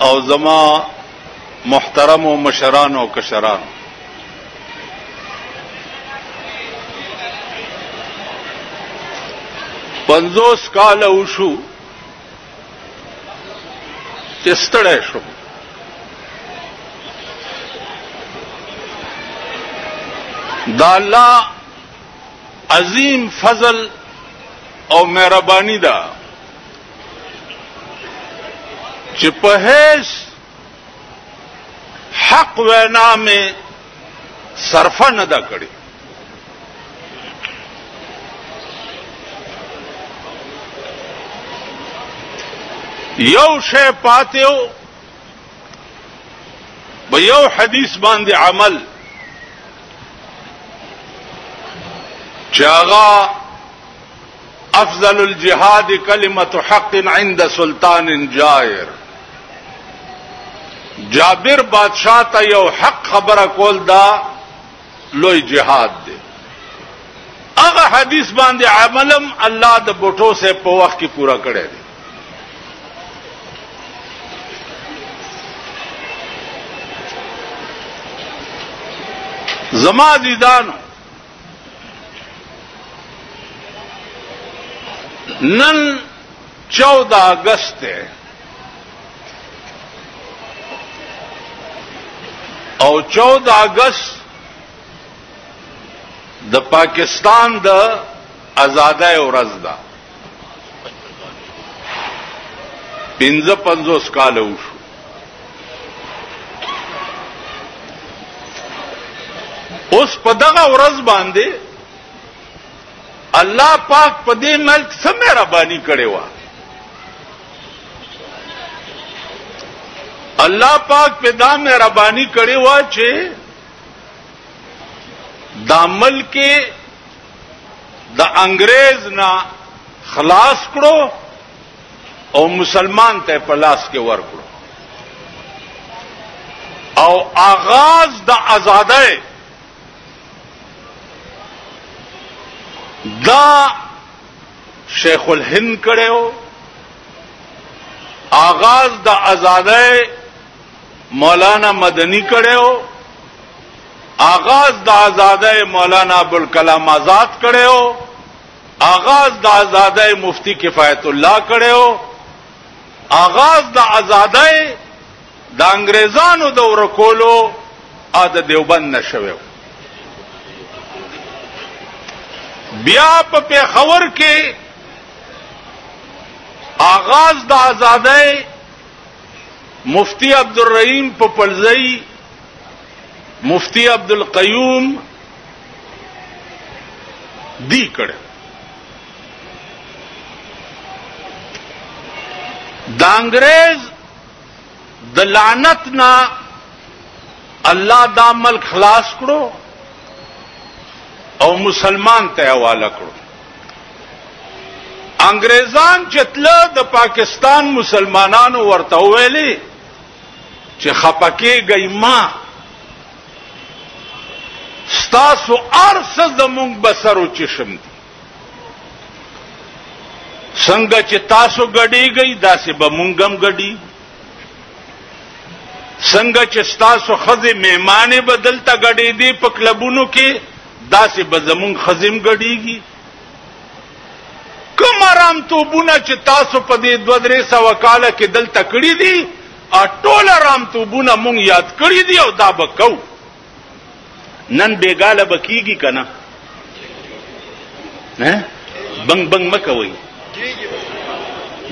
او زما محترم و مشران و کشران پنځوس کال وشو چې ستړی شو دا الله عظیم فضل او مهرباني ده چې په هیڅ حق وینا مې صرفه نه ده کړې یو شی پاتې و به یو حدیث باندې عمل چې هغه افضل الجهاد کلمت حق عند سلطان جائر جابر بادشاہ ته یو حق خبره کول دا لوی جهاد دی هغه حدیث باندې عملم الله د بوټو سه په وخت کې پورا کړی دی زما دیدانو نن چودہ اگست ہے او چودہ اگست د پاکستان د آزادۍ ورځ ده پنځه پنځوس کاله وشو اوس په دغه ورځ باندې الله پاک په دې ملک سمه را باندې کړي وا الله پاک په دا مې را باندې کړي وا چې دا ملک د انګريز نه خلاص کړو او مسلمان ته په لاس کې ورکړو او آغاز د آزادۍ دا شیخ الهند کړو آغاز د آزادۍ مولانا مدني کړو آغاز د آزادۍ مولانا ابوالکلام آزاد کړو آغاز د آزادۍ مفتی کفایت الله کړو آغاز د آزادۍ د انګريزانو د ورکولو ا د دیوبند نشوي بیا په پیښور کې آغاز د آزادۍ مفتی عبدالرحیم پپلزئی مفتی عبدالقیوم دی کړه د انګريز د لعنت نه الله دا ملک خلاص کړو او مسلمان ته حواله کړو انګريزان چې تل د پاکستان مسلمانانو ورته ویلي چې خپکه گئی ما ستاسو ارس زمونږ بسرو چشم دي څنګه چې تاسو غړي گئی داسې به مونږم غړي څنګه چې تاسو خزه میمانه بدلته غړي دي په کلبونو کې داسې به زمونږ ښځې هم ګډېږي کوم ارامتوبونه چې تاسو په دې دوه درې سوه کاله کې دلته کړي دي ټول ارامتوبونه مونږ یاد کړي دي او دا به کوو نن بېګاله به کېږي که نه بنګ بنګ مه کوئ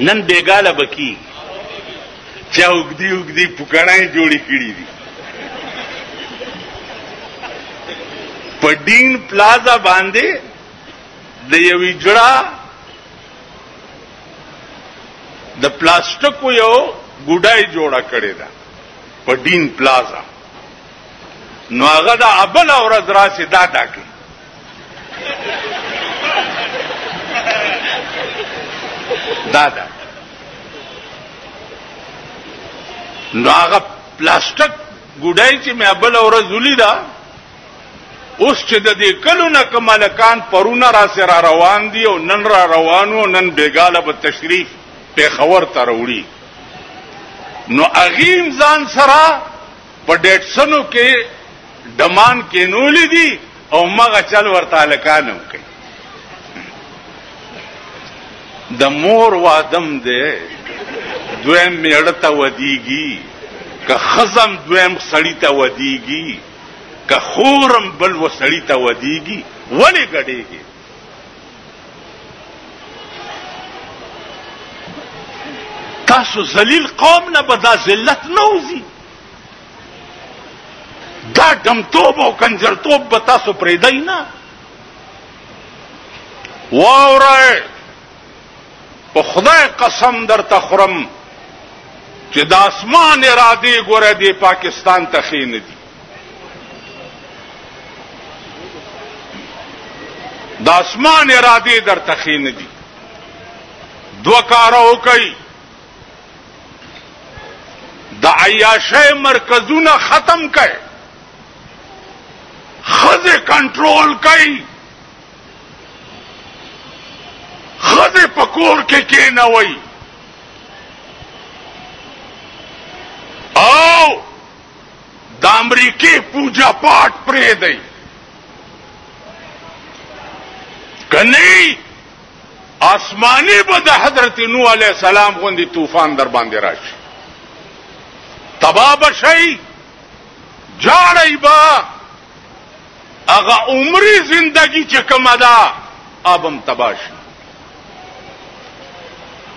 نن بېګاله به کېږي چا وګدي وګدي پکړای جوړی کړی دي په ډین پلازا باندې د یوې جړه د پلاستیکو یو ګډای جوړه کړی ده په ډین پلازا نو هغه د ابل اور دراسه دا ډاکې دا دا نو هغه پلاستیک ګډای چې مې بل ورځ ولیدا اوس چې د دې کلو نه کمالکان پرونه را سره روان دي او نن را روانو نن بیګاله په تشریف په خبر تروړي نو اغیم ځان سره په ډیټسنو کې دمان کینولې دي او مغه چل ورته لکانم کوي د مور وادم دی دویم میړه ته ودیږي که خزم دویم سړی ته ودیږي که خورم بل و سړی ته ودیږي ولې ګډېږي تاسو ذلیل قوم نه به دا ذلت نه وځي دا ډمتوب او کنجرتوب به تاسو پرې دی نه واورای په خدای قسم در تخرم چې د اسمان اراده ګوره دی پاکستان ته خې نه دي د اسمان اراده در تخې نه دي دوه کار وکړي د عیاشه مرکزونه ختم کړي خزه کنټرول کړي خزه پکور کې کې نه وای او د امریکای پوجا پاٹ پرې دی کني آسمانی به د حضرت نوح علی السلام غوندي طوفان در باندې راشي تباب شي جاړی با هغه عمرې زندگی چې کومه ده ابم تباش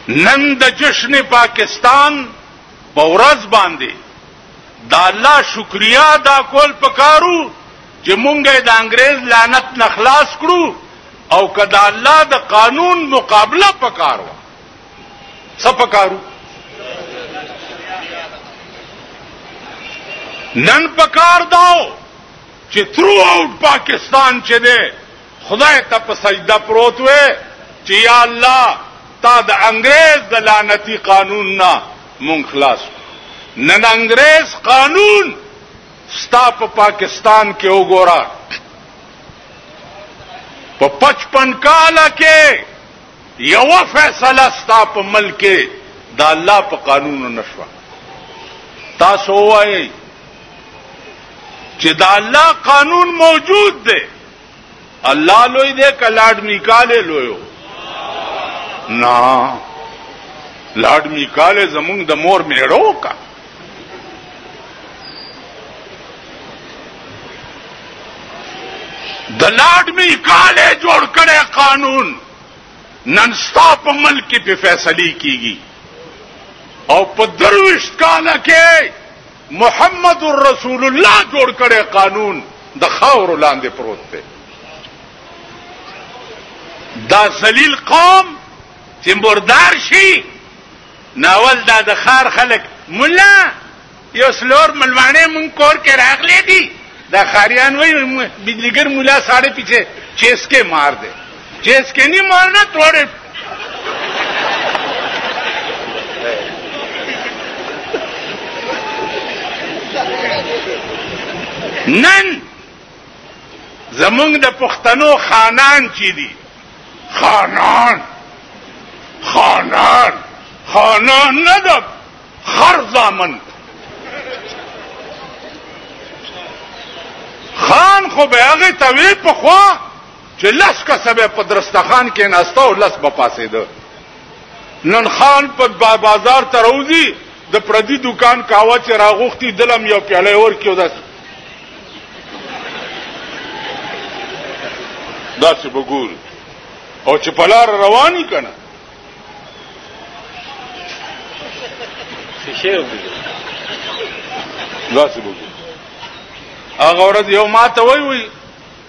نن د جشن پاکستان په ورځ باندې د الله شکریا ادا کول پکارو چې مونږه د انګريز لعنت نه خلاص کړو او کدا الله د قانون مقابله پکارو څه پکارو نن پکار داو چې ترو اوټ پاکستان چې ده خدای ته په سجده پروت وې چې یا الله تا د انګريز د لعنتی قانون نه مونږ خلاص نن انګريز قانون ستا په پا پاکستان کې وګوره په 55 کال کې یو فیصله ستا په ملک کې د الله په قانونو نشو تاسو وایي چې د الله قانون موجود دی الله لوی دی کلاډ میکاله لویو نا لاډ میکاله زمونږ د مور میړو کا د لاډ میکاله جوړ کړي قانون نن ستا په ملک کې په فیصله کیږي او په درويشت کال کې محمد رسول الله جوړ کړي قانون د خاور لاندې پروت دی دا ذلیل قوم چې مردار شي ناول دا د خار خلک مولا یو سلور ملوانه مون کور کې راغلي دي دا خاریان وای بجلیګر مولا ساړې پیچه چیس کې مار دے چیس کې نه مار نه توړې نن زمونږ د پښتنو خانان چي دي خانان خانان خانان نه ده خر زامن خان خو به هغه توی په خوا چې لس کا سبه په درستخان کې ناستا او لس به پاسې ده نن خان په بازار ته روزي د پردي دکان کاوه چې راغوختي دلم یو پیاله ور کېو داس داسې بګور او چې پلار رواني کنه شي وګورئ داسې وګورئ هغه ورځ یو ما ته وای وای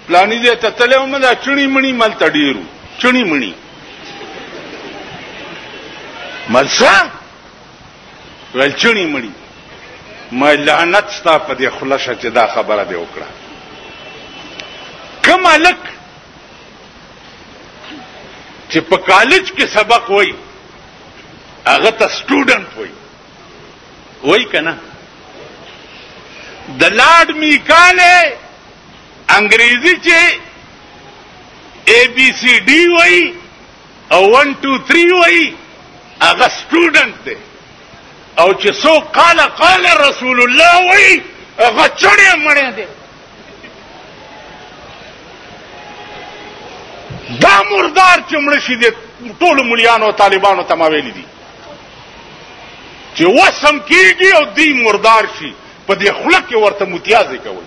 پلاني دې ته تلو مې دا چړنی منی مل تډیرو چړنی منی ملسا ول چړنی منی ما لعنت ستا په دې خلشه چې دا خبره دې وکړه کما لک چې په کالج کې سبق وای هغه ته سټوډنټ وای وای کنه د لارډ میکاله انګریزي چې اے بی سی ډی وای او 1 2 3 وای هغه سټوډنټ دی او چې سو قال قال رسول الله وای هغه چړې مړې دی دا مردار چې مړ شي د ټولو مليانو طالبانو ته ما ویلي دي چې وسم کیږي او دی مردار شي په دې خله کې ورته متیازې کوي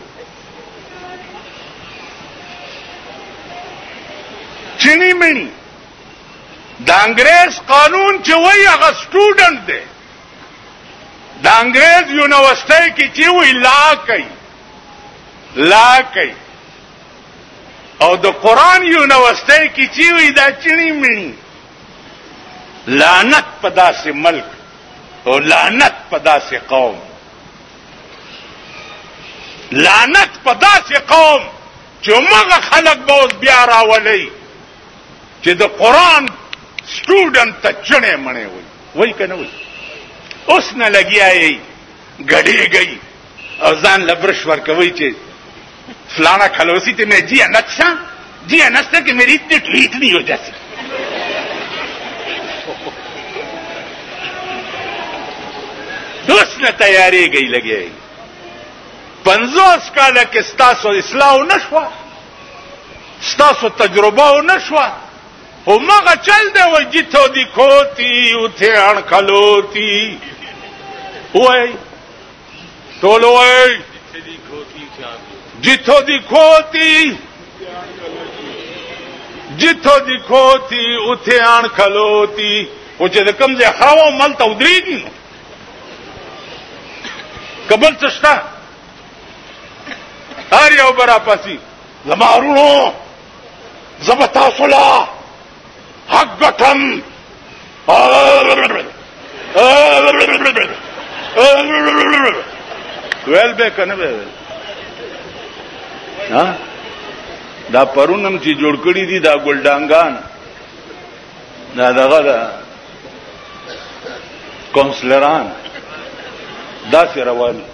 چینی منی د انګريز قانون چې وای هغه سټوډنټ دی د انګريز یونیورسيټي کې چې وی لا کوي لا کوي او د قران یو نوسته کی چی وی دا چنی مینی لعنت په داسې ملک او لعنت په داسې قوم لعنت په داسې قوم چې موږ خلک به اوس بیا راولي چې د قران سټوډنټ ته چنه منې وي وای کنه وای اوس نه لګیا یې غړېږي او ځان لبرش ورکوي چې فلانا کلوسی ته مې جی انت شا جی انت ته کې مې ریت ته ټویټ نه یو داسې دوست نه تیاری گئی لګي پنځوس کال کې ستاسو اصلاح نشوه ستاسو تجربه نشوه او مغه چل دی وای جته دی کوتی او ته اړ کلوتی وای ټول وای جتو دی کوتی جتو دی کوتی اتے آن کلوتی او چې د کم ځای خاو مل ته ودرېږي نو کبل څه شته هر یو برا پسی زما ورونو زما تاسو لا حق ګټم ویل به کنه به ها دا پرونم چې جوړ کړی دي دا ګلډانګان دا دغه دا کونسلران دا څه رواني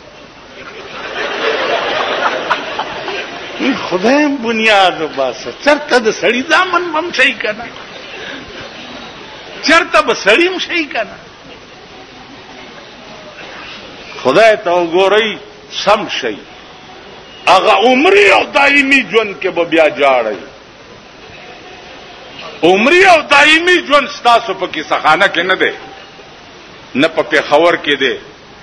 ای خدای بنیاد وباسه چرته د سړی ځامن بم شي کنه چرته به سړی هم شي کنه خدای ته وګورئ سم شي هغه عمرې او دایمي ژوند کې به بیا جاړئ عمرې او دایمي ژوند ستاسو په کیسه خانه کې نه دی نه په پیښور کې دی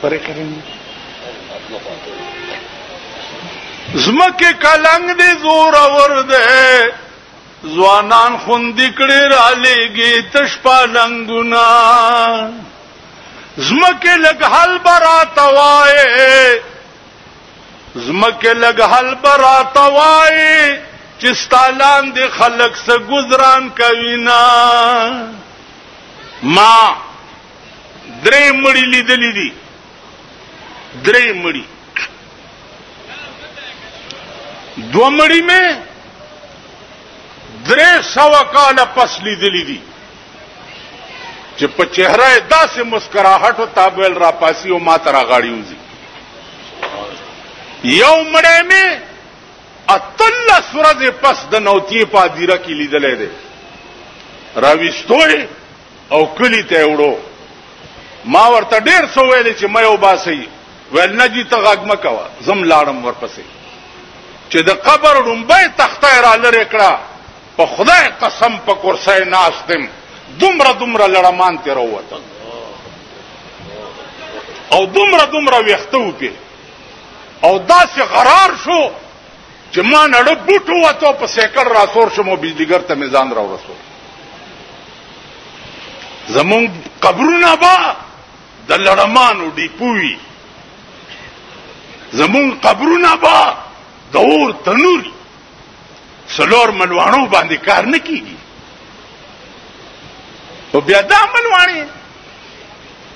پرې کړی زمکه کلنګ دې زور اور دې ځوانان خوند کړي را لېږي تش پالنګونا زمکه لګ حل برا توای زمکه لګ حل برا توای چې ستالان دې خلک سره گزاران کوي نه ما درې مړي لیدلې دي درې مړي دو مړي مې درې سو کال پس لیدلې دي چې په چهره داسې مسکراهټ او تابل را پاسي او ما تر غاړي وځي یو مړی می اتلس ورځې پس د نوتیې په هدیره کې لیدلی دی راویستو او کلی ته وړو ما ورته ډیر څه ویل چې مې وباسي ویل نه جی ته غږ مکوه زم لاړم ورپسې چې د قبر ډومبه تخته را لری کړه په خدای قسم په کرسۍ ناشتم دومره دومره لړمان تیر وته او دومره دومره ویختو په او داسې غرار شو چې ما نړه بوټو وته په سیکل راسور شم او بجلیګر ته میزان را ورسو زمون قبرونه با د لړمانو دی پوي زمون قبرونه با د اور تنور سلور ملوانو باندې کار نه کیږي او بیا دا ملوانی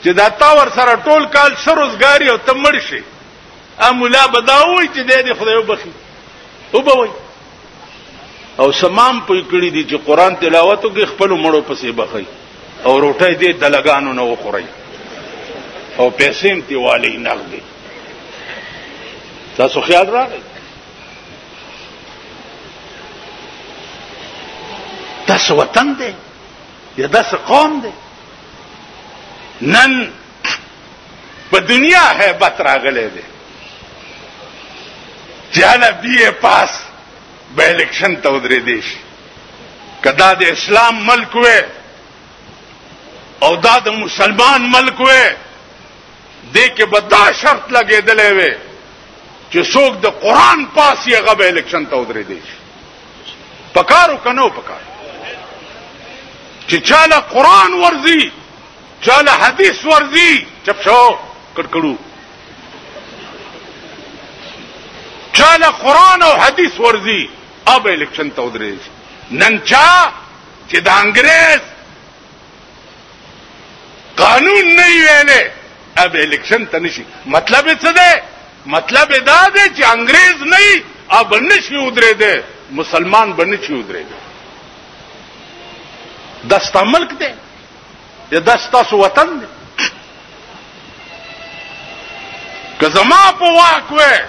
چې دا تا ور سره ټول کال سر روزګاری او تمړ شي امولا بداوي چې دې دې خدای وبخي وبوي او سمام پوي کړی دي چې قران تلاوت وکړي خپل مړو پسې بخي او روټه دې دلګانو نه وخوري او پیسې هم تیوالې نغدي تاسو خیال راغی داسې وطن دی یا داسې قوم دی نن په دنیا هیبت راغلی دی چې هله بی اے پاس به الیکشن ته ودرې دی شي کدا د اسلام ملک وې او دا د مسلمان ملک وې دې کې به دا شرط لګېدلې وي چې څوک د قران پاس یې غو الیکشن ته ودرې دي پکارو کنو پکار چې چاله قران ورزي چاله حدیث ورزي چپ شو کړکړو چاله قران او حدیث ورزي اب الیکشن ته ودرې نن چا چې د انګريز قانون نه ویلې اب الیکشن ته نشي مطلب څه ده مطلب دا دی چې انګريز نه اب نشي ودرې ده مسلمان بنه چی ودرې ده دستا ملک ده یا دستا سو وطن ده که زما په واک وې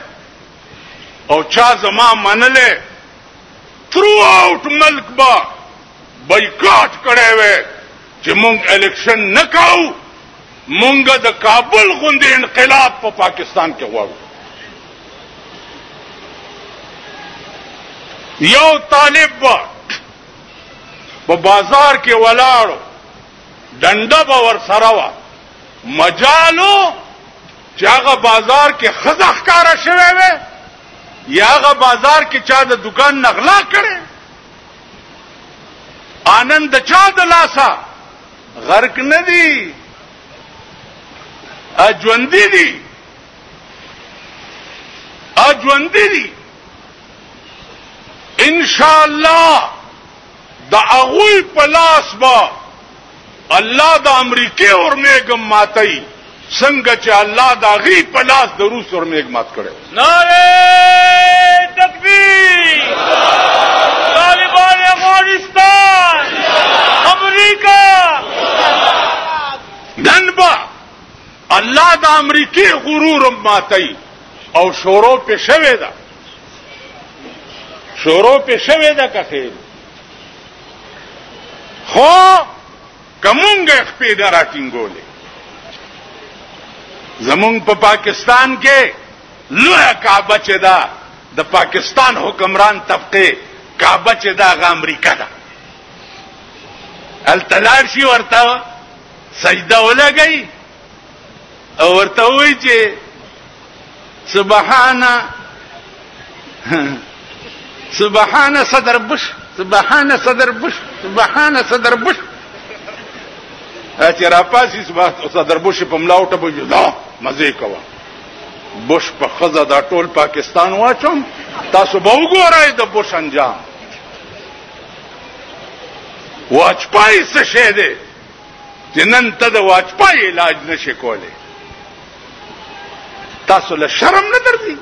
او چا زما منلې ترو اوټ ملک با بایکاټ کړی وای چې مونږ الیکشن نه کاو مونږ د کابل غوندې انقلاب په پاکستان کې غواړو یو طالب با په بازار کې ولاړو ډنډه به ور سره وا مجالو چې هغه بازار کې خزه ښکارا شوه وي یا هغه بازار کې چا د دکان نغلا کړي انن د چا د لاسا غرق نه دي اجوند دي اجوند دي ان شاء الله د اغوی پلاس با الله د امریکې اورمیګ ماتای څنګه چې الله دا غي په لاس د روس اورمیګ مات کړو ناره تکبیر طالبان افغانستان امریکا نن با الله د امریکې غرور ماتای او شورو په شوه ده شورو په شوه ده که خیر خو کومګه خپې دراټینګولې زمونږ په پا پاکستان کې لوی کعبه چې دا د پاکستان حکمران طبقه کعبه چې دا غ امریکا ده التلاشي ورته سجده ولګي او ورته وی چې سبحان سبحان صدر بش سبحان صدر بش سبحان صدر بش چې را پاسې سبحان صدر بش په ملاو ټبو دا مزه کوه بوش په خزه دا ټول پاکستان واچوم تاسو به وګورئ د بوش انجام واچ پای څه شه دی چې نن ته د واجپای علاج نشې کولای تاسو له شرم نه درځي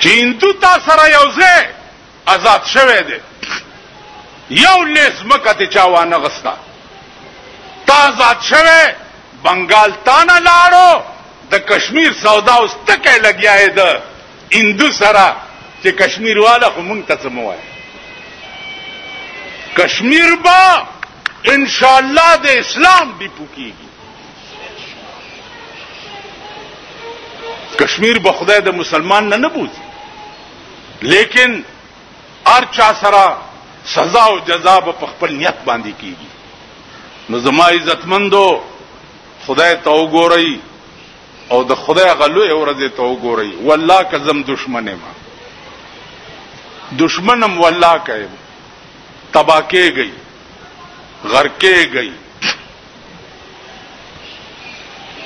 چې هندو تاسو سره یو ځای آزاد شوه دی یو لیس مکه ته چا وانه غستا تا آزاد شوه بنگال تانه لاړو د کشمیر سودا اوس تکه لګیاې ده هندو سره چې کشمیر والا خو مونږ ته څه مو وایي کشمیر به ان شاء الله د اسلام ډیپو کیږي کشمیر به خدای د مسلمان نه نه بوزي لیکن ار چا سره سزا او جزا به په خپل نیت باندې کیږي نو زما عزتمندو خدای ته وګورئ او د خدای غلو یو ورځ ته وګورئ والله که زم دشمن ما دشمنم والله که تبا کېږي غر کېږي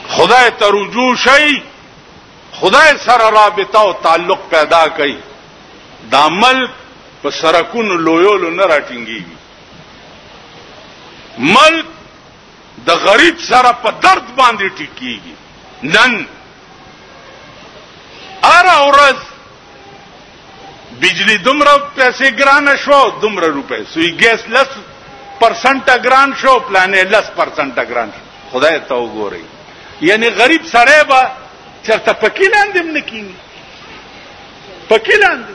خدای ته رجوع شئ خدای سره رابطه او تعلق پیدا کړئ د عمل په سرکونو لویولو نه راټینګي ملک د غریب سره په درد باندې ټیکيږي نن ار اورز بجلی دومره پیسې ګران شو دومره روپې سوی ګیس لس پرسنټ ګران شو پلانې لس پرسنټ ګران شو خدای ته وګورئ یعنی غریب سره به چرته پکې لاندې نه کینی پکې لاندې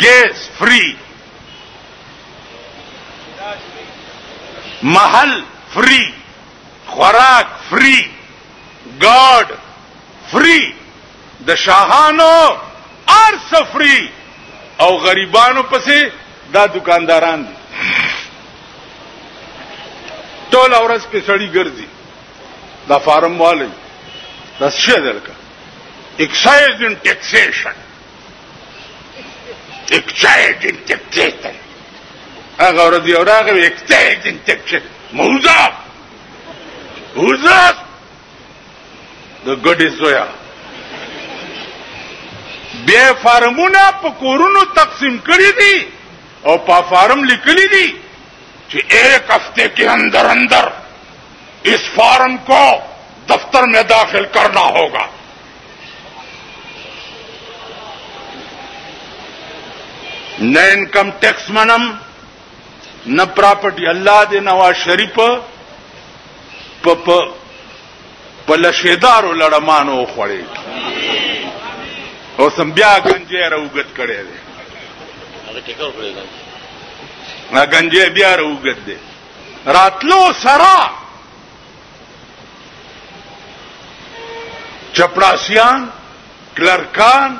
ګیس فری محل فری خوراک فری ګارد فری د شاهانو ار سفری او غریبانو پسې دا دکانداران دي ټول ورځ په سړی ګرځي دا فارم والی دا څه درکا ایکسایز ان ټیکسیشن اکساید انتکسیتن هغه ورځ یو راغی اکساید انتکسیت موزا موزا د ګډې زویا بیا فارمونه په کورونو تقسیم کړی دي او په فارم لیکلی دي چې ایک هفته کې اندر اندر اس فارم کو دفتر میں داخل کرنا ہوگا نه انکم ټیکس منم نه پراپرټي الله دې نواز شریف په په په لشیدارو لړمانو خوړې او سم بیا گنجې راوګت کړي دي هغه ټیکر کړی دی هغه گنجې بیا راوګت دي راتلو سره چپړاسیان کلرکان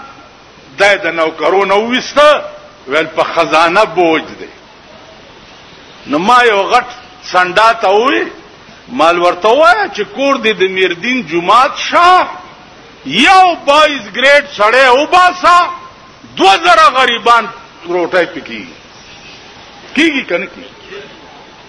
دای د نوکرو نو وسته ول په خزانه بوج دی نو ما یو غټ سنډا ته وې مال ورته وای چې کور دې د میردین جمعات شاه یو 22 ګریډ سړی او باسا 2000 غریبان روټه پکی کیږي کنه کیږي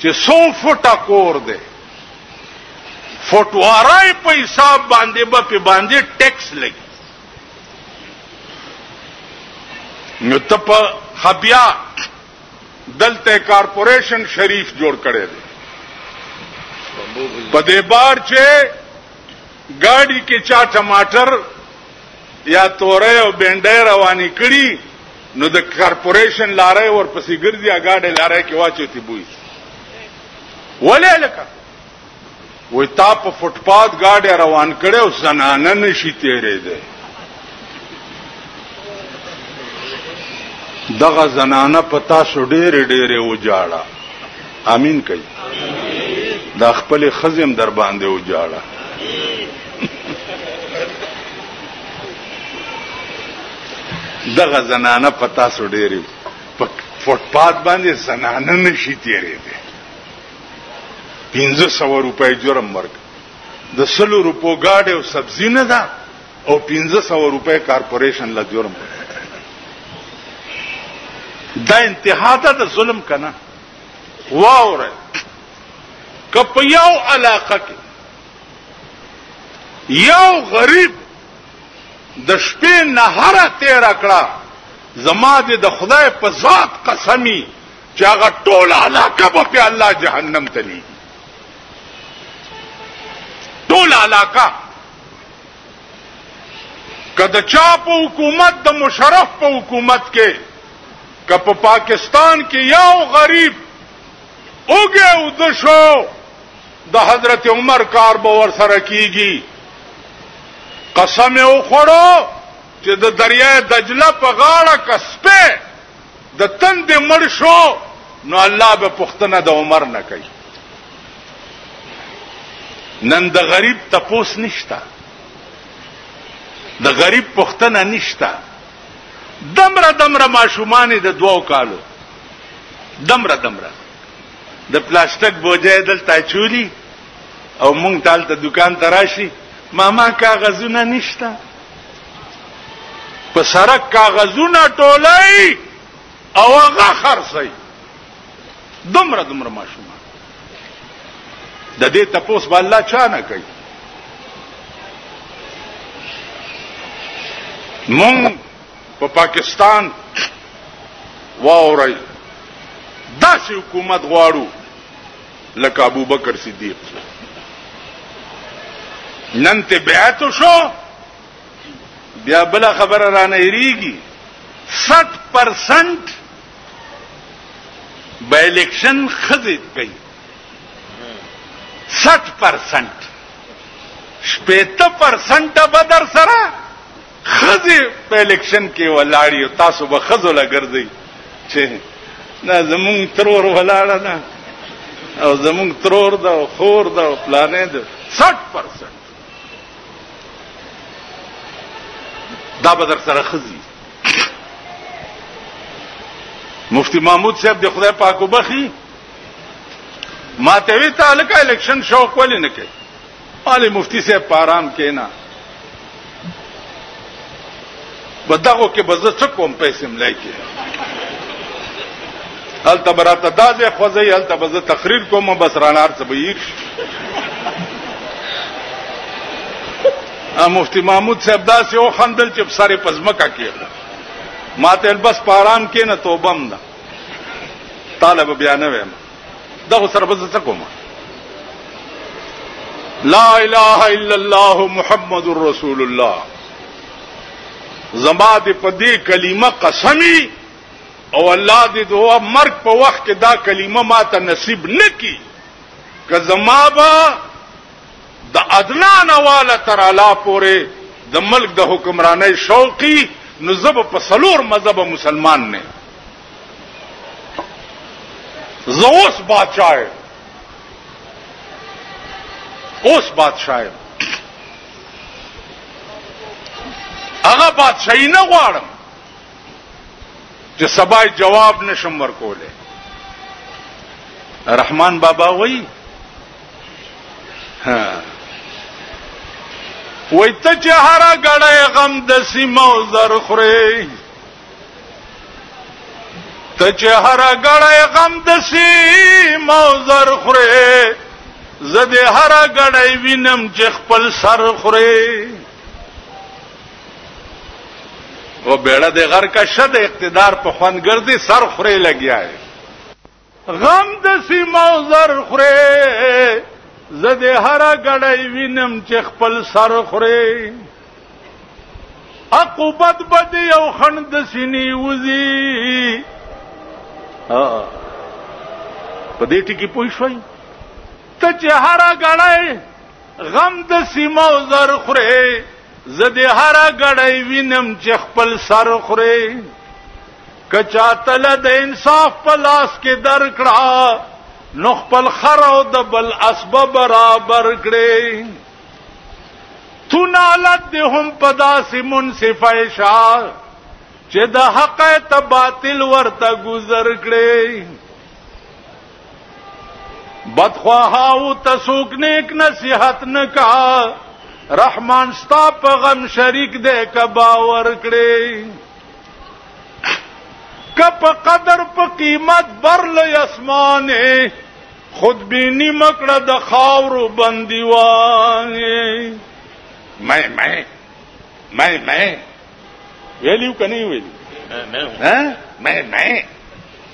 چې څو فوټه کور دی فوټوارای په حساب باندې به په باندې ټیکس لګي نو ته په خبیا دلته کارپوریشن شریف جوړ کړي دی په دې بار چې ګاډي کې چا ټماټر یا تورې او بنډې روانې کړي نو د کارپوریشن لارې ورپسې ګرځي اګاډې لارې کې واچي تی بوي ولې لکه وې تا په فوټپات گاډي روان کړي او زنانه نشي تیرې ده دغه زنانه په تاسو ډېر ډېر وجاړه امين کوي دا خپل خزم در باندې و جاړه دغه زنانه پتا سو ډېری په فوټ پات باندې زنانه نشي تیرې دي 1500 روپۍ جرم ورک د سلو روپو گاډي او سبزی نه ده او 1500 روپۍ کارپوریشن لا جرم دا انتها ده د ظلم کنه واوره کپ یو علاقه کې یو غریب د شپې نهره تیر کړه زما دې د خدای په ذات قسمی چې هغه ټول علاقه به په الله جهنم ته لیږي ټول علاقه کله چا په حکومت د مشرف په حکومت کې که په پاکستان کې یو غریب اوګه او د شو د حضرت عمر کار به ور سره کیږي قسم او خړو چې د دریای دجله په غاړه کسبه د تند مړ شو نو الله به پښتنه د عمر نه کوي نن د غریب تپوس نشتا د غریب پښتنه نشتا دمره دمره ماشومان د دوو کالو دمره دمره د پلاستیک بوجه دلته چولی او مونږ تالته دکان ته راشي ماما کاغذونه نشته په سرک کاغذونه ټولای او هغه خرڅي دومره دومره ماشومان د دې تپوس به الله چا نه کوي مونږ په پا پاکستان واورای داسې حکومت غواړو لکه ابو بکر صدیق نن ته بیعت شو بیا بل خبره را نه هریږي 60% به الیکشن خزه کوي 60% شپېته پرسنټ به در سره خزه په الیکشن کې ولاړی او تاسو به خزه لګرځي چې نه زمون ترور ولاړ نه او زمون ترور دا خور دا پلانې دا 60% دا به در سره خزي مفتی محمود صاحب د خدای پاک وبخي ما ته وی تعلق الیکشن شوق ولې نه کوي علي مفتی صاحب پارام کینا بدغه کې بزه چکوم پیسې ملای کې هل تبراته دازه خوځي هل تبزه تقریر کوم بس رانار څه بیر مفتی محمود صاحب دا سه او خندل چې ساري پزمکا کې ماته بس پارام کې نه توبم نه طالب بیا نه ویم دغه سره به څه کوم لا اله الا الله محمد رسول الله زما دې په دې کلمه قسمی او الله دې دوه مرګ په وخت کې دا کلمه ما ته نصیب نکي که زما به د ادنا نواله تر اعلی پورې د ملک د حکمرانۍ شوقي نو زب په سلور مذهب مسلمان نه زه اوس بادشاہ یم اوس بادشاہ یم هغه بادشاہي نه غواړم چې سبا جواب نشم ورکوله رحمان بابا وای ها وای ته چې هر غړې غم د سیمو زر خورې ته چې هر غړی غم د سیم او زر خورې زه د هر غړی وینم چې خپل سر خورې و بیړه د غر کا شد اقتدار په خوان ګرځي سر خورې لګیا غم د سیمو زر خورې زه د هر غړی وینم چې خپل سر خورې عقوبت بد یو خند سینی وزي په دې ټکی پوه شوي ته چې هر غړی غم د سیمو زر خورې زه د هر غړی وینم چې خپل سر خورې که چاته له د انصاف په لاس کې درکړه نو خپل خر او د بل اسبه برابر کړي تنالت دې هم په داسې منصفه شه چې د حق ته باطل ورته گذر کړي بدخواه او تسوک نیک نصیحت نکا رحمان ستا په غم شریک دې کبا ور کړي کپ قدر په قیمت بر لې اسمانه خود بینی مکړه د خاورو بندیوان مې مې مې مې ویلیو کني ویلی مې مې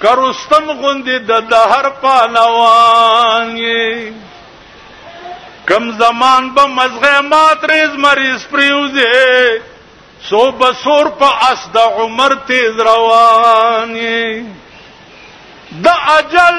کرستم غوندې د دهر پهلوان یې کم زمان به مزغه مات ریز مریض پریوزه سو بسور په اس د عمر تیز روان د اجل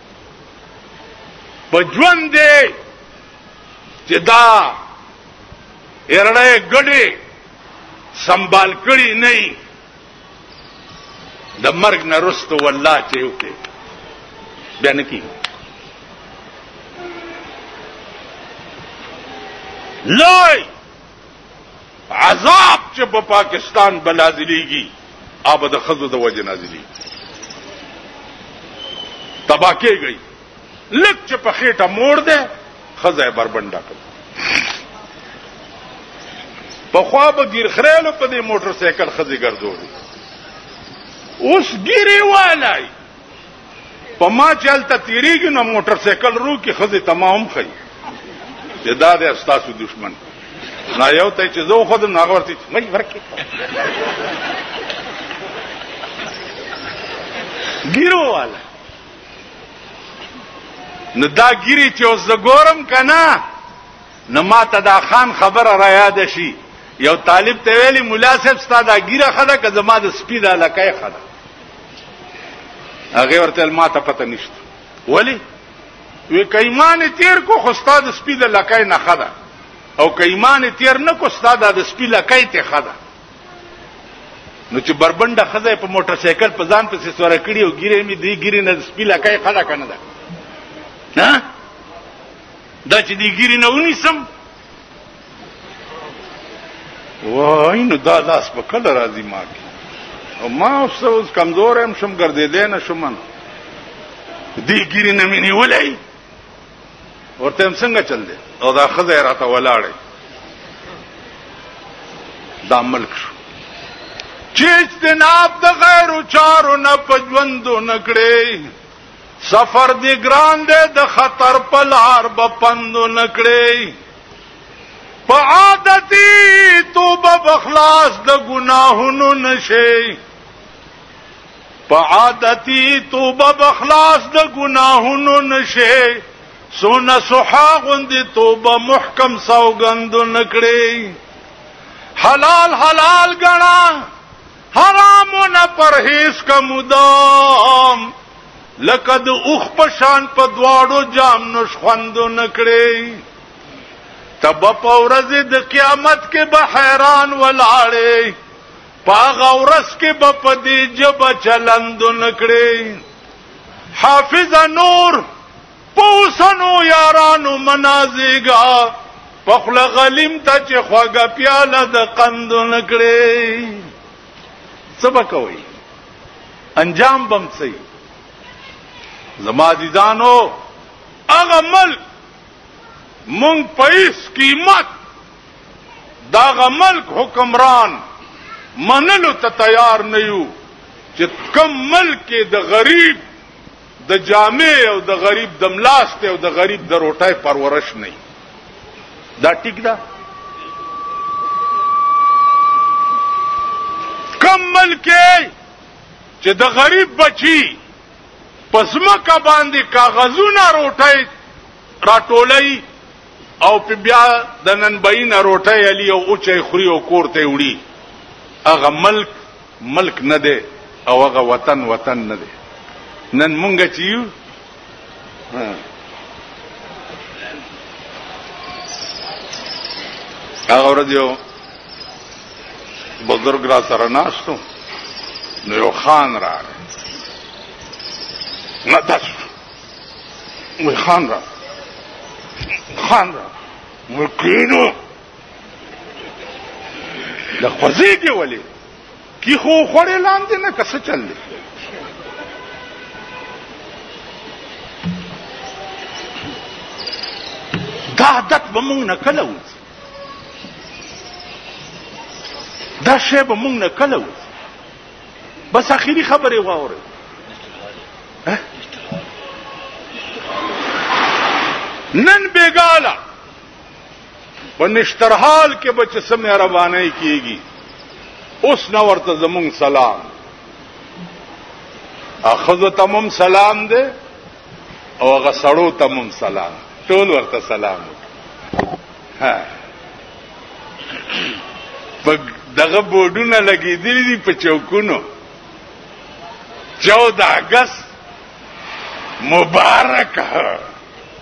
په ژوند دی چې دا ارړې ګډې سنبال کړی نه د مرګ نه رستو والله چې یو کې بیا نه کی لوی عذاب چې په پاکستان بنازلېږي اوب د خزو د وجه نازلي تبا کېږي لک چې په خېټه مور ده خزه بربنده کړ په خوا به ګیر خرالو په دې موټر سایکل خزي ګرځول اوس ګیره والای په ما چې هلته تېرېږي نو موټر سایکل رو کې ښځې ته ما هم ښایي چې دا دی ستاسو دشمن نو یو ته چې زه وښودم نو هغه ورته چې مې ورکې ګیرو والا نو دا ګیری چې اوس زه ګورم که نه نه ماته دا خان خبره را یاد شي یو طالب ته ویلي مولا صاحب ستا دا ګیره خده که زما د سپی دا لکای خده هغه ورته ماته پته نشته ولی وی کایمان تیر کو خو ستا د سپی د لکای نه خده او کایمان تیر نه کو ستا د سپی لکای ته خده نو چې بربنده خزه په موټر سایکل په ځان پسې سوره کړی او ګیره می دی ګیره نه سپی لکای خده کنه ده نه دا چې دی ګیری نه ونیسم وای نو دا لاس په کله راځي ما کې او ما اوس اوس کمزور هم شم ګرځېدې نه شم نو دی ګیری نه مې نیولای ورته هم څنګه چل دی او دا خزه راته ولاړې دا ملک شو چې اجتناب د غیر چارو نه پجوندو نکړې سفر دی ګران دی د خطر په لار به پند نکړي په عادتي توبه بخلاص د ګناهونو نشي په عادتي توبه بخلاص د ګناهونو نشي سونه سحا غوندي توبه محکم سوګند نکړي حلال حلال غنا حرامو نه پرهیز که مدام لکه د اوخ په شان په دواړو جام نوش خوند نه کړي تب په ورځ د قیامت کې به حیران ولاړې پاغه ورځ کې به په دې جب چلند نه کړي حافظ نور پوسنو یارانو منازیګا پخله غلیم ته چې خوګه پیاله د قند نکړي سبا کوي انجام بم سي زما دي ځانو هغه ملک مونږ پیس قیمت دا غ ملک حکمران منلو ته تیار نه یو چې کم ملک د غریب د جامع او د غریب د ملاست او د غریب د روټای پرورش نه دا ټیک ده کم ملک چې د غریب بچي پسمکه باندې کاغذونه روټای راټولای او په بیا د نن بین روټای علی او اوچې خوري او کورته وړي اغه ملک ملک نه دی او هغه وطن وطن نه دی نن مونږ چې یو هغه ورځ یو بزرګ را سره ناشتو نو یو خان راغی نه تاسو وی خان را خان را مکینو د خوځې کې ولې کی خو خړې لاندې نه کس چل دی دا عادت به مونږ نه کلو دا شی به مونږ نه کلو بس اخیری خبره واوره نن بیګاله په نشترحال کې به چې سم مهرباني کیږي اوس نو ورته زمون سلام اخذ تمم سلام دې او هغه سړو تمم سلام ټول ورته سلام ها په دغه بورډونه لګېدلې دي په چوکونو 14 اگست مبارک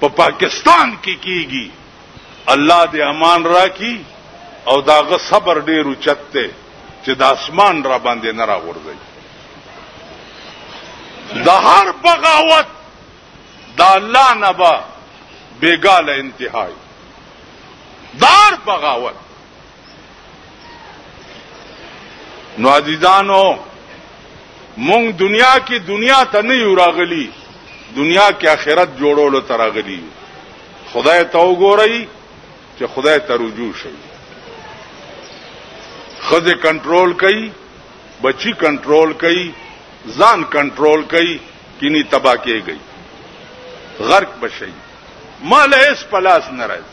په پا پاکستان کې کیږي الله دې امان راکړي او داغه صبر ډیر اوچت دی چې د اسمان را باندې نه راغورځي د هر بغاوت د الله نه به بیګاله انتهای دار بغاوت نو عزیزانو مونږ دنیا کې دنیا ته نه یو راغلی دنیا کې آخرت جوړولو ته راغلی خدای ته وګورئ چې خدای ته رجوع شئ خزه کنټرول کړئ بچی کنټرول کړئ ځان کنټرول کړئ کینی تبا کېږئ غرق بشئ مال اس پلاس ناراض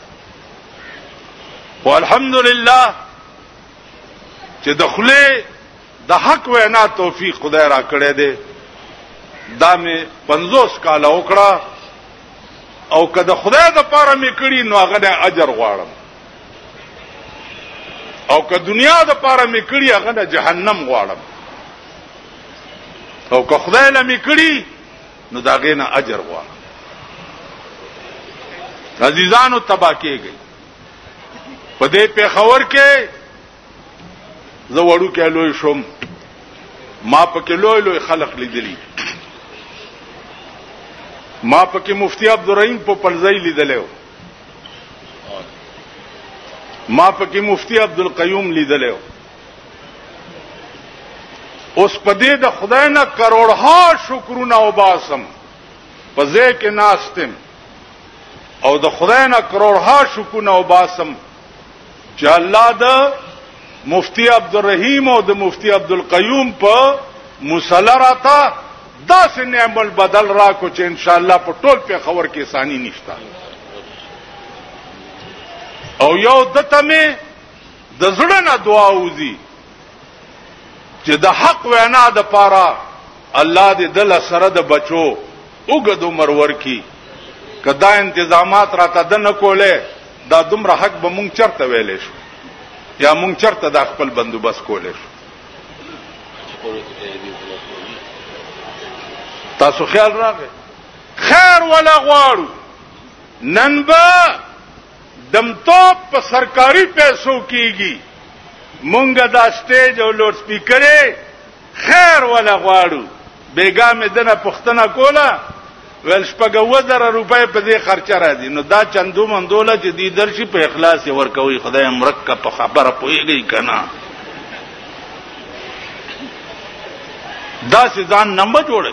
خو الحمدلله چې د خله د حق وینا توفیق خدای را کړې ده دا مې 50 کال وکړه او که د خدای د پاره مې کړی نو هغه د اجر غواړم او که دنیا د پاره مې کړی هغه د جهنم غواړم او که خدای لمې کړی نو دا غې نه اجر غواړه عزیزانو تبا کېږي په دې پیښور کې زه وړو کې لوی شوم ما پکې لوی لوی خلق لیدلی ما پکې مفتی عبدالرحیم په پلځای لیدلی و ما پکې مفتی عبدالقیوم لیدلی و اوس په دې د خدای نه کروڑ ها شکرونه او باسم په ځای کې ناستم او د خدای نه کروڑ ها شکرونه او باسم چې الله د مفتی عبدالرحیم او د مفتی عبدالقیوم په مصلی راته داسې نعم البدل را کو چې ان شاء الله په ټول په خبر کې ثاني نشته او یو دته مې د زړه نه دعا وځي چې د حق وینا د پاره الله دې دل سره د بچو وګدو مرور کی کدا انتظامات را ته د نه کوله دا دومره حق به مونږ چرته ویلې شو یا مونږ چرته د خپل بندوبست کولې شو تاسو خیال راغی خیر ولا غواړو نن به دمتوب په سرکاري پیسو کیږي مونږ دا سټیج او لوډ سپیکر خیر ولا غواړو بیګا مې دنه پښتنه کوله ول شپږو زره روپۍ په دې خرچه راځي نو دا چندو مندوله چې دی درشي په اخلاص ورکوي خدای مرکه په خبره پويږي کنه دا سزان نمبر جوړه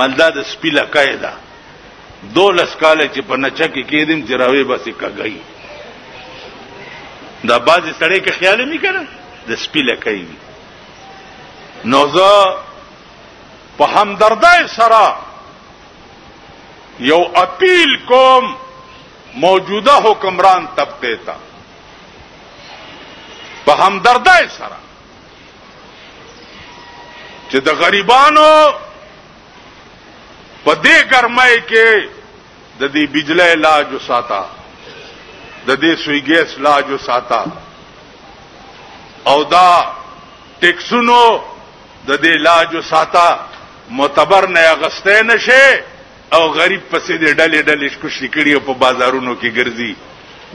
مالدا د سپی لکه ده دولس کال چې په نچا کې کېدم چې راوي بسې کګي دا باز سړی کې خیال می کړ د سپی لکه وي نو زه په همدردای سره یو اپیل کوم موجوده حکمران طبقه ته په همدردای سره چې د غریبانو په دې ګرمای کې د دې بجلی علاج وساته د دې سوی ګیس علاج وساته او دا ټیکسونو د دې علاج وساته معتبر نه غسته نشي او غریب پسې دې ډلې ډلې کوشش کړي په بازارونو کې ګرځي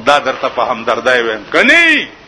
دا درته په همدردای وایم کني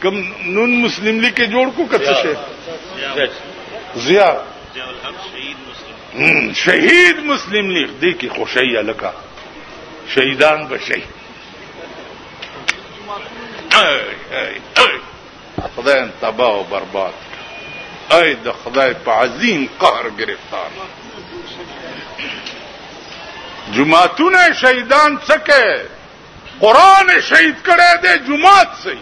کم نون مسلم لیگ کے جوڑ کو کچھ سے ضیا شہید مسلم لیگ دیکھی خوشی الکا شہیدان بشی خدای تباہ و برباد اے د خدای په عظیم قهر گرفتار جماعتونه شهیدان څکه قران شهید کړي دي جمعات سي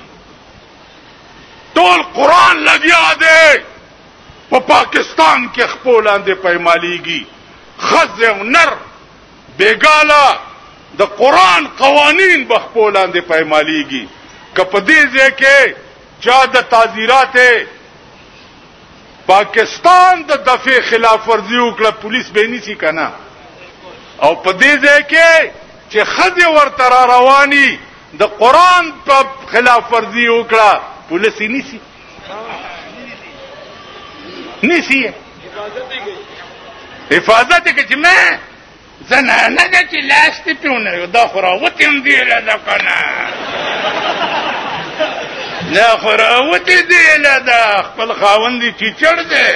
ټول قران لګیا دی په پا پاکستان کې خپولاندې پېماليږي خزه او نر بیګاله د قران قوانین به خپولاندې پېماليږي کپ دې ځکه چا د تعزیرات پاکستان د دفع خلاف ورزي وکړه پولیس به نيسي کنه او په دې ځای کې چې خځې ورته را رواني د قران په خلاف ورزي وکړه پولیس یې نیسی نیسی حفاظت یې کوي مې زنانه ده چې لاس ته پیونه یو دا خو راوتې هم دی له ده که نه دا خو راوتې دی له ده خپل خاوند یې چیچړ دی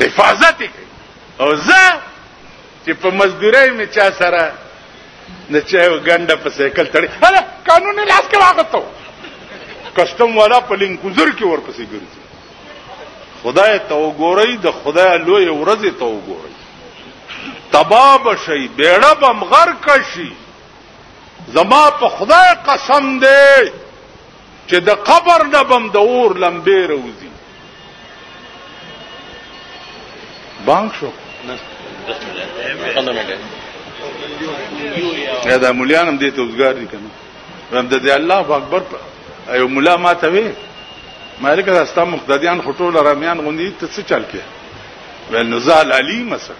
حفاظت کوي او زه چې په مزدورۍ می چا سره نه چا ګنده په سیکل تړي هله قانوني لاس کې واغتو کسٹم والا په لینکوزر کې ورپسې ګرځي خدای ته وګورئ د خدای لوی ورځ ته وګورئ تباب شي بیړه بم غر کشي زما په خدای قسم دی چې د قبر نه بم د اور لمبې روزي بانک شو نه دا مليان هم دې ته وزګار دي کنه رحمت دې الله اکبر ایو مولا ما ته وی مالک راستا مقتدیان خټو لرامیان غوندي ته څه چل کې ول نزال علی مثلا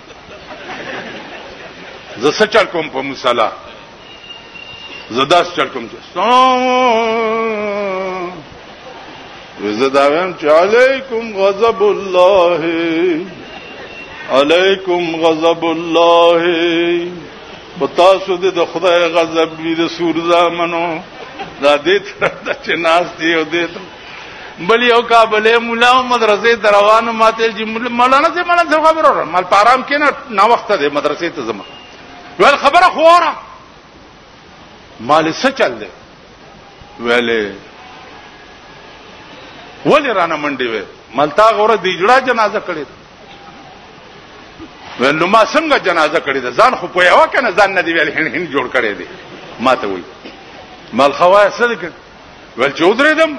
زه څه چل کوم په مصلا زداس چل کوم چې زدا ویم چې علیکم غضب الله علیکم غضب الله پتا سو دې د خدای غضب دې د سور زامنو دا دې تر چې ناس دی او دې بل یو کابل مولا مدرسې دروانو ماته چې مولانا سي مولانا خبرو مال پارام کې نه نا وخت دې مدرسې ته زموږ ول خبره خوره مال څه چل دی ویلې ولې رانه منډي وې ملتا غوره دی جوړه جنازه کړې ولنو ما څنګه جنازه کړې ده ځان خو په یو کنه ځان نه دی ویل هین هین جوړ کړې دي ما ته وای مال خوای سره کړ ول چې ودرېدم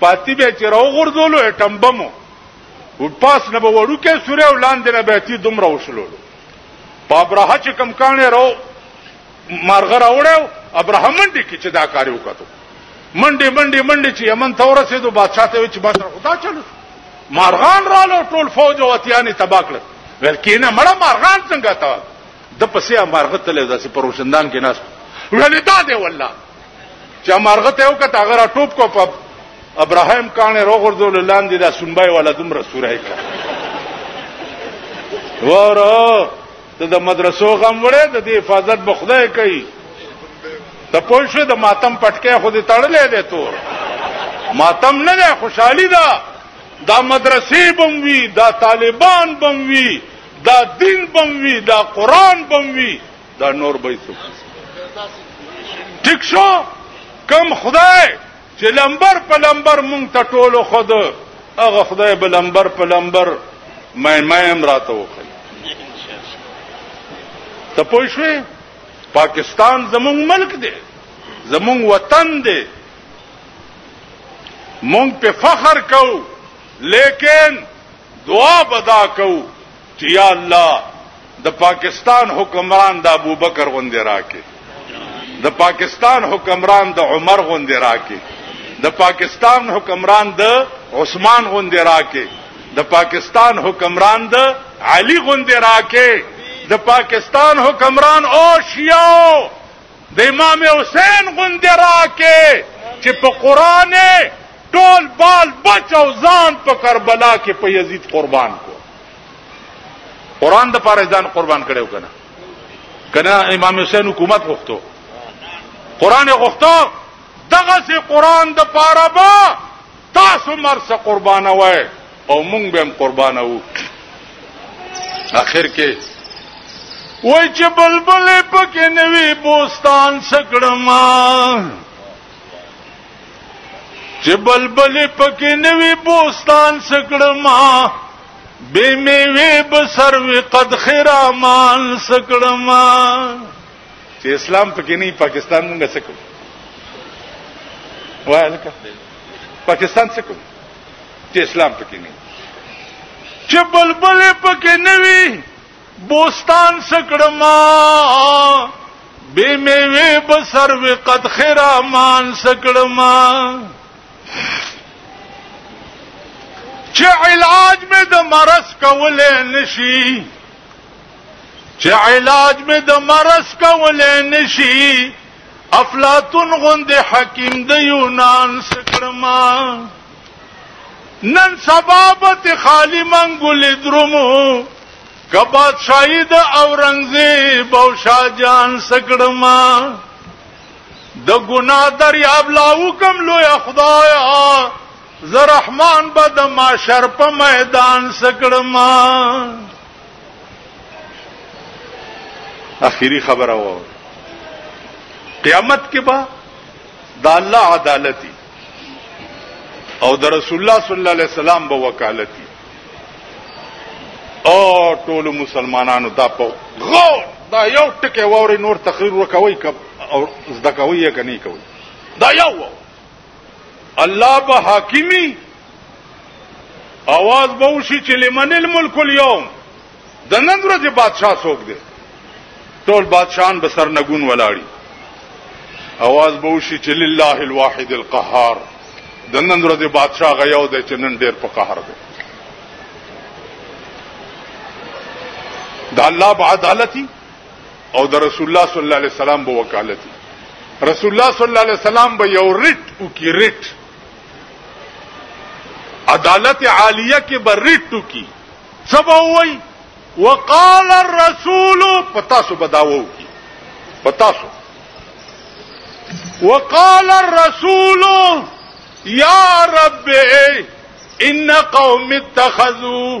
پاتي به چې راو غردولو اټم بمو و پاس نه به وړو کې سورې او لاندې نه به تي دوم راو شلولو په ابراهه چې کم کانه راو مارغه راوړو ابراهه منډي کې چې دا کار وکړو منډي منډي منډي چې یمن ته ورسېدو بادشاہ ته چې بس خدا چلو مارغان رالو ټول فوج او اتیانی تبا کړ ورکه نه مړه مارغان څنګه تا د پسې مارغه تلې داسې پروشندان کې ناس ولې دا دی والله چې مارغه ته یو کته هغه را ټوپ کو په ابراهیم کان روغردول لاندې دا سنبای ولا دومره سورای کړ وره ته د مدرسو غم وړې د دې حفاظت به خدای کوي ته پوه شو د ماتم پټکې خو دې تړلې دې تور ماتم نه ده خوشحالي ده دا مدرسې بم وی دا طالبان بم وی دا دین بم وی دا قران بم وی دا نور به څه ټیک شو کم خدای چې لمبر په لمبر مونږ ته ټولو خود هغه خدای به لمبر په لمبر مې مې هم راته وخی ته پوه شوې پاکستان زمونږ ملک دی زمونږ وطن دی مونږ په فخر کوو لیکن دعا بدا کوو چی یا الله د پاکستان حکمران د ابوبکر غوندې راکې د پاکستان حکمران د عمر غوندې راکې د پاکستان حکمران د عثمان غوندې راکې د پاکستان حکمران د علی غوندې راکې د پاکستان حکمران او شیاو د امام حسین غوندې راکې چې په قران ټول بال بچ او ځان په کربلا کې په یزید قربان کو قران د پاره ځان قربان کړو کنه کنه امام حسین حکومت غوښتو قران غوښتو دغه سي قران د پاره با تاسو مرسه قربانوي او مونږ به هم قربانو اخر کې وای چې بلبل پکې نوي بوستان سکړم چې بلبل پکې نوي بوستان سکړم بے میوے بسر وی قد خرامان سکڑما چې اسلام پکې نه پاکستان مونږه څه کوو وای لکه پاکستان څه کوو چې اسلام پکې نه چې بلبل پکې نه وي بوستان سکړما بے میوے بسر وی قد خیرا مان سکڑما چې علاج مې د مرض کولې نشي چې علاج مې د مرض کولای نشي افلاطون غوندې حکیم د یونان سکړما نن سبا به خالی منګول درمو که بادشاہی د اورنګزیب او شاهجان سکړما د ګنا دریاب لاو کم لوی خدایا زرحمان به د ماشر په میدان سکړما اخیری خبره و قیامت کې به د الله عدالتي او د رسول الله صلی الله علیه وسلم به وکالتي او ټول مسلمانانو دا په غور دا یو ټکی ووري نور تقریر وکوي او زده کوي یا کني کوي دا یو وو الله به حاکمی اواز به وشي چې لمن الملک اليوم د نن ورځې بادشاہ څوک دی ټول بادشاہان به سر نګون ولاړی اواز به وشي چې لله الواحد القهار د نن ورځې بادشاہ غيو دی چې نن ډیر په قهر دی د الله بعدالتي او د رسول الله صلی الله علیه وسلم به وکالت رسول الله صلی الله علیه وسلم به یو ریټ او کی ریټ عدالت عالیه کې به ریټ او کی سبا وای وقال الرسول پتا سو بداوو کی پتا سو وقال الرسول یا رب ان قوم اتخذوا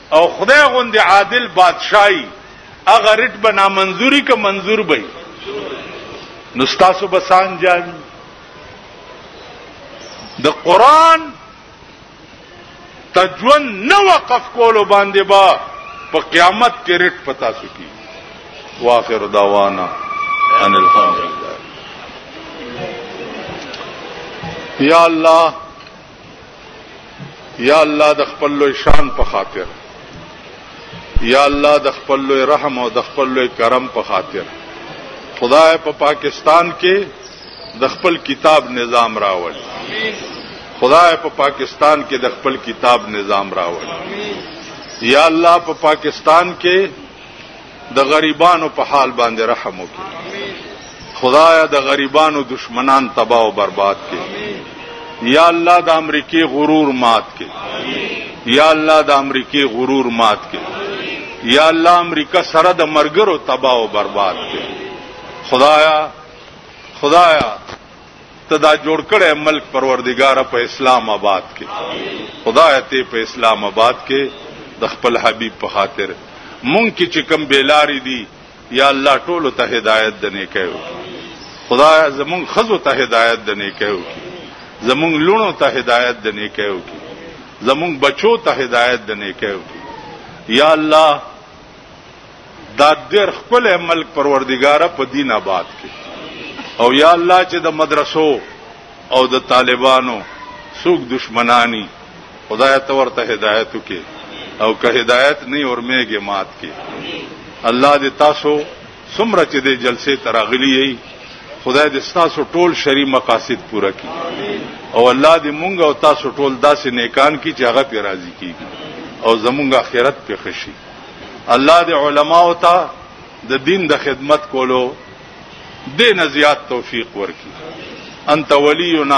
او خدای غوندې عادل بادشاهي هغه ریټ به نامنظوري که منظور به نو ستاسو به سان جامي د قران تجون نه وقف کولو باندې با په قیامت کې ریټ پتا سکی واخر دعوانا ان الحمدلله یا الله یا الله د خپل لوی شان په خاطر یا الله د خپل لوی رحم او د خپل لوی کرم په خاطر خدای په پا پاکستان کې د خپل کتاب نظام راول خدای په پا پاکستان کې د خپل کتاب نظام راول یا الله په پا پاکستان کې د غریبانو په حال باندې رحم وکړي خدایا د غریبانو دشمنان تباہ او برباد کړي یا الله د امریکای غرور مات کړي یا الله د امریکای غرور مات کړي یا الله امریکا سره د مرګرو تباہ او برباد کړي خدایا خدایا ته دا جوړ کړې ملک پروردگار په اسلام آباد کې خدای ته په اسلام آباد کې د خپل حبيب په خاطر مونږ کې چې کم بیلاری دي یا الله ټولو ته هدایت د نه کوي خدای زمونږ خزو ته هدایت د نه کوي زمونږ لونو ته هدایت د نه کوي زمونږ بچو ته هدایت د نه کوي یا الله دا ډېر خپل ملک پروردګار په دین آباد کې او یا الله چې د مدرسو او د طالبانو سوق دشمنانی خدای ته ورته هدایت وکي او که هدایت نه اورمېږي مات کې الله دې تاسو څومره چې د جلسې تراغلی یي خدای دې تاسو ټول شری مقاصد پوره کړي او الله دې مونږ او تاسو ټول داسې نیکان کړي چې هغه په راضي کیږي او زمونږ آخرت په خشي الله دې علما او تا د دین د خدمت کولو د نزیات توفیق ورکړي انت ولینا